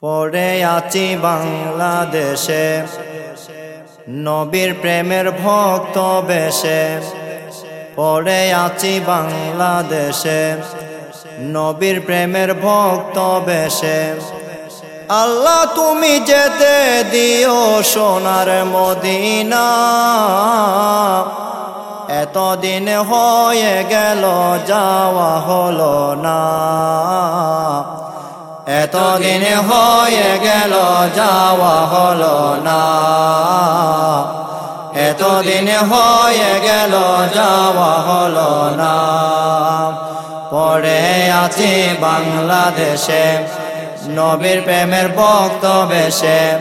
পড়ে আছি বাংলাদেশে। নবীর প্রেমের ভক্ত বেশে। পড়ে আছি বাংলাদেশে। নবীর প্রেমের ভক্ত বেশে। আল্লাহ তুমি যেতে দিও সোনার মদিনা। এতদিন হয়ে গেল, যাওয়া হলো না। এতদিন হয়ে গেল, যাওয়া হলো না। এতদিন হয়ে গেল, যাওয়া হলো না। পড়ে আছি বাংলাদেশে, নবীর প্রেমের ভক্ত বেশে।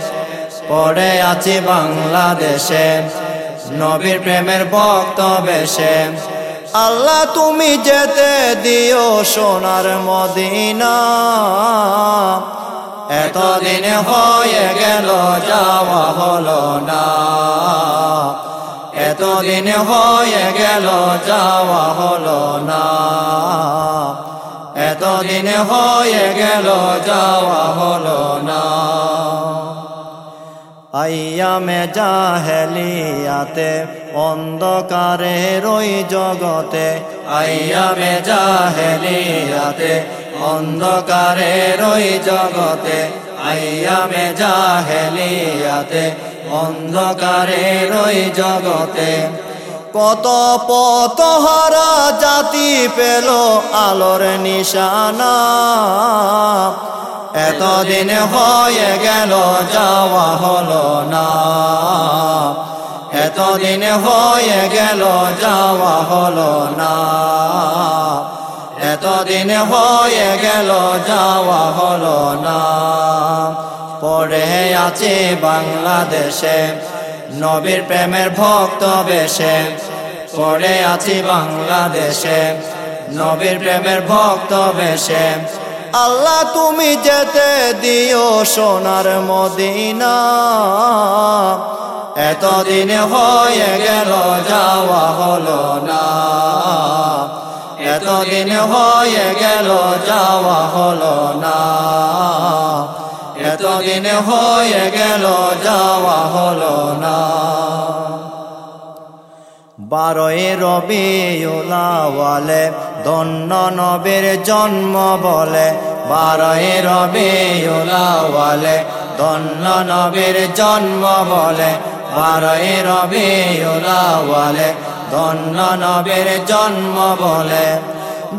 পড়ে আছি বাংলাদেশে, নবীর প্রেমের ভক্ত বেশে। আল্লাহ তুমি যেতে দিও সোনার মদিনা। এতদিন হয়ে গেল, যাওয়া হলো না। এতদিন হয়ে গেল, যাওয়া হলো না। এতদিন হয়ে গেল, যাওয়া হলো না। আইয়ামে জাহেলিয়াতে অন্ধকারে রই জগতে। আইয়ামে জাহেলিয়াতে অন্ধকারে রই জগতে। আইয়ামে জাহেলিয়াতে অন্ধকারে রই জগতে। কত পত হারা জাতি পেল আলোর নিশানা। এতদিন হয়ে গেল, যাওয়া হলো না। এতদিন হয়ে গেল, যাওয়া হলো না। এতদিন হয়ে গেল, যাওয়া হলো না। পড়ে আছে বাংলাদেশে, নবীর প্রেমের ভক্ত বেশে। পড়ে আছি বাংলাদেশে, নবীর প্রেমের ভক্ত বেশে। আল্লাহ তুমি যেতে দিও সোনার মদিনা। এতদিন হয়ে গেল, যাওয়া হলো না। এতদিন হয়ে গেল, যাওয়া হলো না। এতদিন হয়ে গেল, যাওয়া হলো না। বারোই রবিউলাওয়ালে ধন্য নবীর জন্ম বলে, বারোই রবিউলাওয়ালে ধন্য নবীর জন্ম বলে, বারোই রবিউলাওয়ালে ধন্য নবীর জন্ম বলে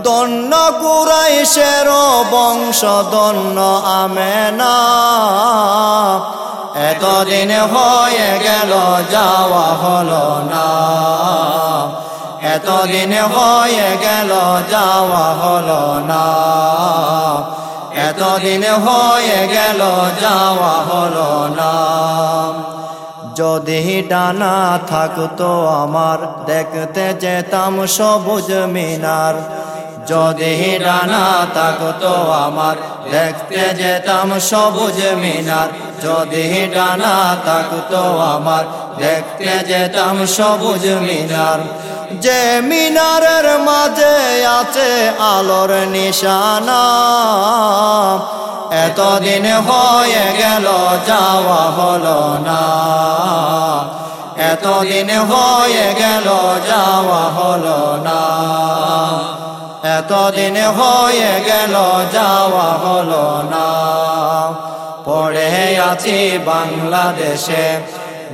দন্য কুরাইশের বংশ দন্য আমেনা। এতদিন হয়ে গেল, যাওয়া হলো না। এতদিন হয়ে গেল, যাওয়া হলো না। এতদিন হয়ে গেল, যাওয়া হলো না। যদি ডানা থাকতো আমার, দেখতে যেতাম সবুজ মিনার। যদি ডানা থাকতো আমার, দেখতে যেতাম সবুজ মিনার। যদি ডানা থাকতো আমার, দেখতে যেতাম সবুজ মিনার। যে মিনারের মাঝে আছে আলোর নিশানা, এতদিন হয়ে গেল, যাওয়া হলো না। এতদিন হয়ে গেল, যাওয়া হলো না। এতদিন হয়ে গেল, যাওয়া হলো না। পড়ে আছি বাংলাদেশে,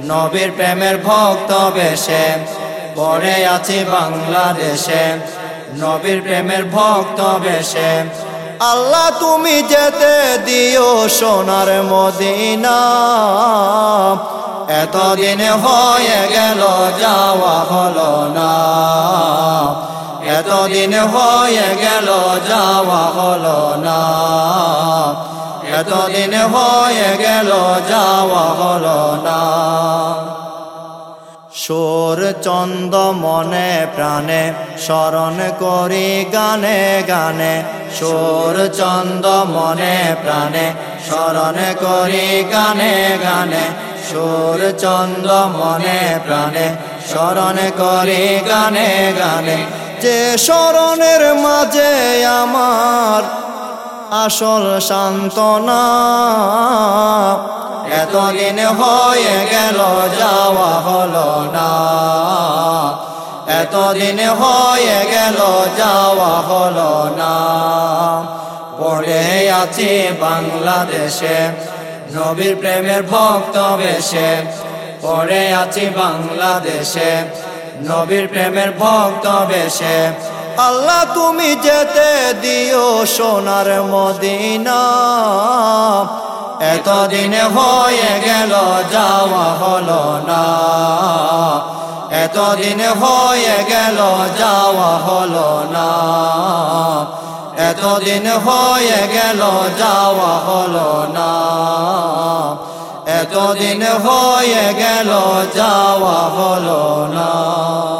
নবীর প্রেমের ভক্ত বেশে। পড়ে আছি বাংলাদেশে। নবীর প্রেমের ভক্ত বেশে। আল্লাহ তুমি যেতে দিও সোনার মদিনা। এতদিন হয়ে গেল, যাওয়া হলো না। এতদিন হয়ে গেল, যাওয়া হলো না। এতদিন হয়ে গেল, যাওয়া হলো না। সুর চন্দ মনে প্রাণে স্মরণ করি গানে গানে। সুর চন্দ মনে প্রাণে স্মরণ করি গানে গানে। সুর চন্দ মনে প্রাণে স্মরণ করি গানে গানে। যে স্মরণের মাঝে আমার আসল সান্ত্বনা। এতদিন হয়ে গেল, যাওয়া হলো না। এতদিন হয়ে গেল, যাওয়া হলো না। পড়ে আছি বাংলাদেশে, নবীর প্রেমের ভক্ত বেশে। পড়ে আছি বাংলাদেশে, নবীর প্রেমের ভক্ত বেশে। আল্লাহ তুমি যেতে দিও সোনার মদিনা। এতদিন হয়ে গেল, যাওয়া হলো না। এতদিন হয়ে গেল, যাওয়া হলো না। এতদিন হয়ে গেল, যাওয়া হলো না। এতদিন হয়ে গেল, যাওয়া হলো না।